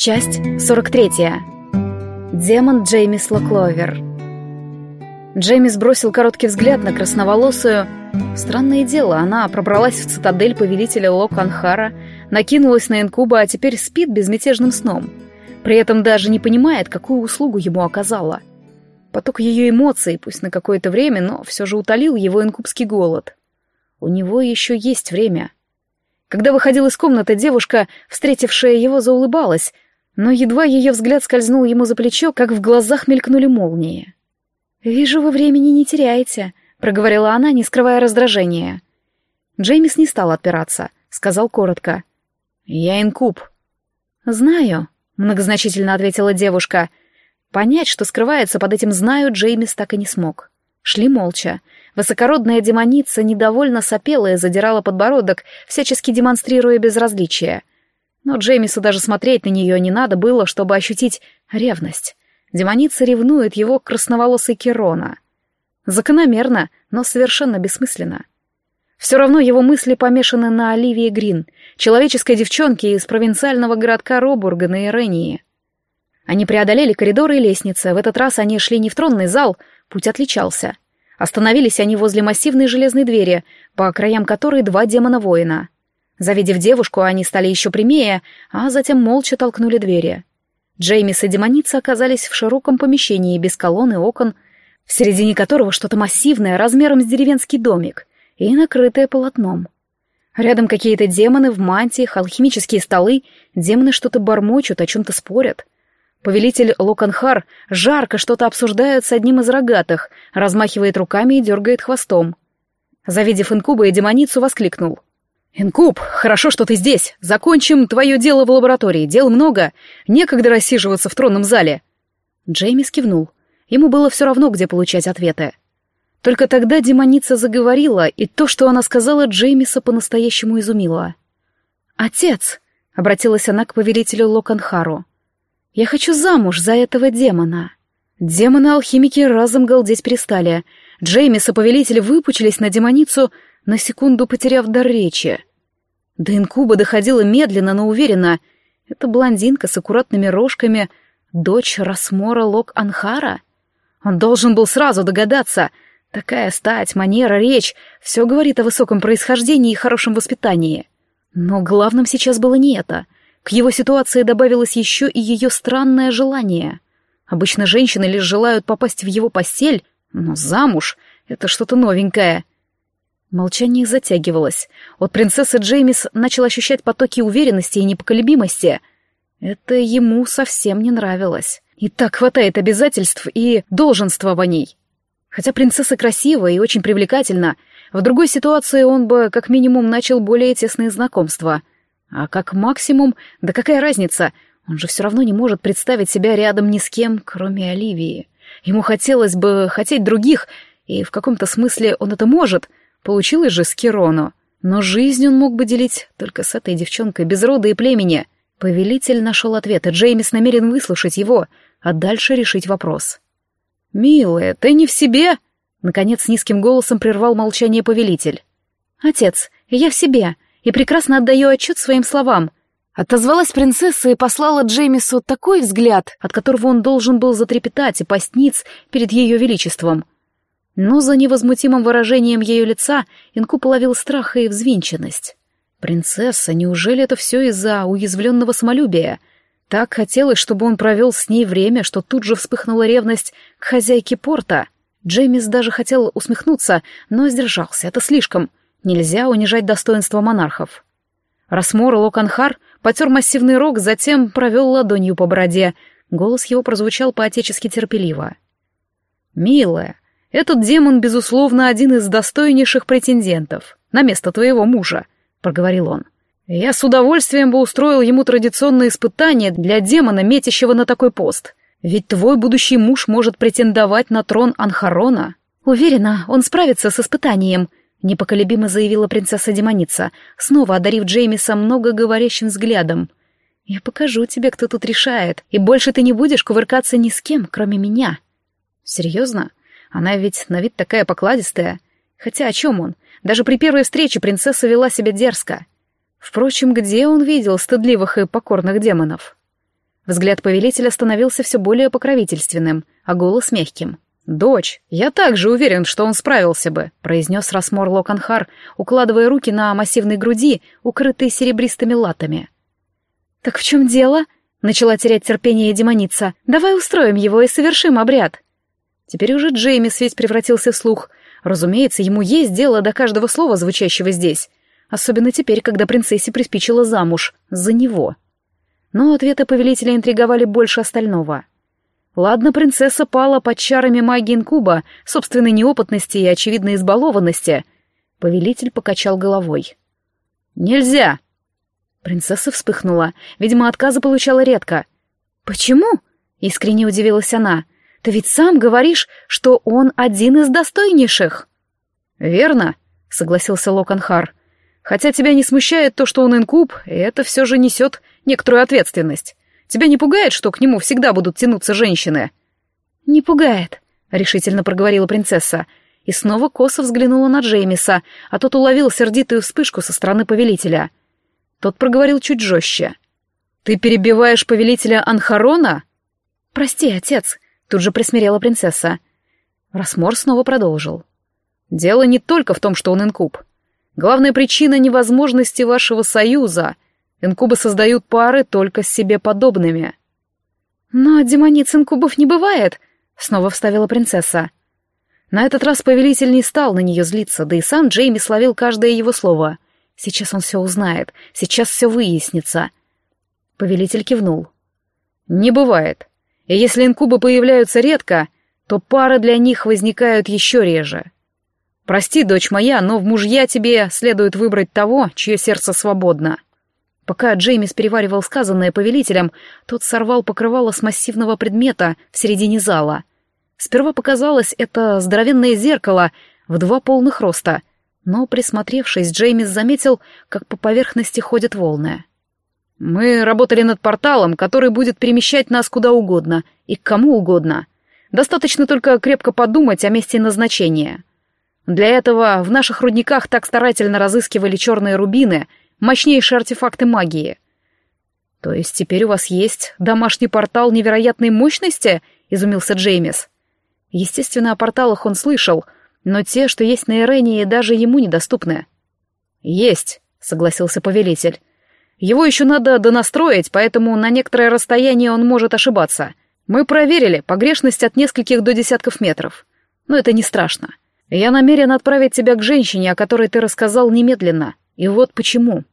Часть 43. Демон Джеймис Локловер. Джеймис бросил короткий взгляд на красноволосую. Странное дело, она пробралась в цитадель повелителя Локанхара, накинулась на инкуба, а теперь спит безмятежным сном. При этом даже не понимает, какую услугу ему оказала. Поток ее эмоций, пусть на какое-то время, но все же утолил его инкубский голод. У него еще есть время. Когда выходил из комнаты, девушка, встретившая его, заулыбалась, но едва ее взгляд скользнул ему за плечо, как в глазах мелькнули молнии. «Вижу, вы времени не теряете», — проговорила она, не скрывая раздражения. Джеймис не стал отпираться, сказал коротко. «Я инкуб». «Знаю», — многозначительно ответила девушка. Понять, что скрывается под этим «знаю», Джеймис так и не смог. Шли молча. Высокородная демоница недовольно сопела и задирала подбородок, всячески демонстрируя безразличие. Но Джеймису даже смотреть на нее не надо было, чтобы ощутить ревность. Демоница ревнует его красноволосый Керона. Закономерно, но совершенно бессмысленно. Все равно его мысли помешаны на Оливии Грин, человеческой девчонке из провинциального городка Робурга на Ирении. Они преодолели коридоры и лестницы, в этот раз они шли не в тронный зал, путь отличался. Остановились они возле массивной железной двери, по краям которой два демона-воина — Завидев девушку, они стали еще прямее, а затем молча толкнули двери. Джеймис и демоница оказались в широком помещении без колонн и окон, в середине которого что-то массивное размером с деревенский домик и накрытое полотном. Рядом какие-то демоны в мантиях, алхимические столы, демоны что-то бормочут, о чем-то спорят. Повелитель Локанхар жарко что-то обсуждает с одним из рогатых, размахивает руками и дергает хвостом. Завидев инкуба и демоницу, воскликнул — «Инкуб, хорошо, что ты здесь. Закончим твое дело в лаборатории. Дел много. Некогда рассиживаться в тронном зале». Джеймис кивнул. Ему было все равно, где получать ответы. Только тогда демоница заговорила, и то, что она сказала, Джеймиса по-настоящему изумило. «Отец!» — обратилась она к повелителю Локанхару. «Я хочу замуж за этого демона». Демоны-алхимики разом галдеть перестали. Джеймис и повелитель выпучились на демоницу — на секунду потеряв дар речи. До инкуба доходила медленно, но уверенно. Это блондинка с аккуратными рожками, дочь Расмора Лок-Анхара. Он должен был сразу догадаться. Такая стать, манера, речь — все говорит о высоком происхождении и хорошем воспитании. Но главным сейчас было не это. К его ситуации добавилось еще и ее странное желание. Обычно женщины лишь желают попасть в его постель, но замуж — это что-то новенькое. Молчание затягивалось. От принцессы Джеймис начал ощущать потоки уверенности и непоколебимости. Это ему совсем не нравилось. И так хватает обязательств и долженствований. Хотя принцесса красива и очень привлекательна, в другой ситуации он бы как минимум начал более тесные знакомства. А как максимум, да какая разница, он же все равно не может представить себя рядом ни с кем, кроме Оливии. Ему хотелось бы хотеть других, и в каком-то смысле он это может — Получилось же с Кирону. Но жизнь он мог бы делить только с этой девчонкой без рода и племени. Повелитель нашел ответ, и Джеймис намерен выслушать его, а дальше решить вопрос. «Милая, ты не в себе?» Наконец низким голосом прервал молчание повелитель. «Отец, я в себе, и прекрасно отдаю отчет своим словам», Отозвалась принцесса и послала Джеймису такой взгляд, от которого он должен был затрепетать и постниц перед ее величеством. Но за невозмутимым выражением ее лица Инкуб ловил страх и взвинченность. «Принцесса, неужели это все из-за уязвленного самолюбия?» Так хотелось, чтобы он провел с ней время, что тут же вспыхнула ревность к хозяйке порта. Джеймис даже хотел усмехнуться, но сдержался. Это слишком. Нельзя унижать достоинство монархов. Расмор Локанхар потер массивный рог, затем провел ладонью по бороде. Голос его прозвучал по-отечески терпеливо. «Милая, этот демон, безусловно, один из достойнейших претендентов на место твоего мужа», — проговорил он. «Я с удовольствием бы устроил ему традиционное испытание для демона, метящего на такой пост. Ведь твой будущий муж может претендовать на трон Анхарона». «Уверена, он справится с испытанием», — непоколебимо заявила принцесса-демоница, снова одарив Джеймиса многоговорящим взглядом. «Я покажу тебе, кто тут решает, и больше ты не будешь кувыркаться ни с кем, кроме меня». «Серьезно?» Она ведь на вид такая покладистая. Хотя о чем он? Даже при первой встрече принцесса вела себя дерзко. Впрочем, где он видел стыдливых и покорных демонов? Взгляд повелителя становился все более покровительственным, а голос мягким. «Дочь, я также уверен, что он справился бы», — произнес Расмор Локанхар, укладывая руки на массивной груди, укрытые серебристыми латами. «Так в чем дело?» — начала терять терпение демоница. «Давай устроим его и совершим обряд». Теперь уже Джеймис весь превратился в слух. Разумеется, ему есть дело до каждого слова, звучащего здесь. Особенно теперь, когда принцессе приспичило замуж. За него. Но ответы повелителя интриговали больше остального. Ладно, принцесса пала под чарами магии инкуба, собственной неопытности и очевидной избалованности. Повелитель покачал головой. «Нельзя!» Принцесса вспыхнула. Видимо, отказы получала редко. «Почему?» — искренне удивилась она. Ты ведь сам говоришь, что он один из достойнейших. Верно, согласился Локанхар. Хотя тебя не смущает то, что он инкуб, это все же несет некоторую ответственность. Тебя не пугает, что к нему всегда будут тянуться женщины? Не пугает, решительно проговорила принцесса. И снова косо взглянула на Джеймиса, а тот уловил сердитую вспышку со стороны повелителя. Тот проговорил чуть жестче. «Ты перебиваешь повелителя Анхарона?» «Прости, отец, Тут же присмирела принцесса. Расмор снова продолжил. «Дело не только в том, что он инкуб. Главная причина невозможности вашего союза. Инкубы создают пары только с себе подобными». «Но демониц инкубов не бывает», — снова вставила принцесса. На этот раз повелитель не стал на нее злиться, да и сам Джейми словил каждое его слово. Сейчас он все узнает, сейчас все выяснится. Повелитель кивнул. «Не бывает. И если инкубы появляются редко, то пары для них возникают еще реже. Прости, дочь моя, но в мужья тебе следует выбрать того, чье сердце свободно. Пока Джеймис переваривал сказанное повелителем, тот сорвал покрывало с массивного предмета в середине зала. Сперва показалось это здоровенное зеркало в два полных роста, но, присмотревшись, Джеймис заметил, как по поверхности ходят волны. Мы работали над порталом, который будет перемещать нас куда угодно и к кому угодно. Достаточно только крепко подумать о месте назначения. Для этого в наших рудниках так старательно разыскивали черные рубины, мощнейшие артефакты магии. То есть теперь у вас есть домашний портал невероятной мощности? Изумился Джеймис. Естественно, о порталах он слышал, но те, что есть на Ирении, даже ему недоступны. Есть, согласился повелитель. Его еще надо донастроить, поэтому на некоторое расстояние он может ошибаться. Мы проверили, погрешность от нескольких до десятков метров. Но это не страшно. Я намерен отправить тебя к женщине, о которой ты рассказал немедленно. И вот почему.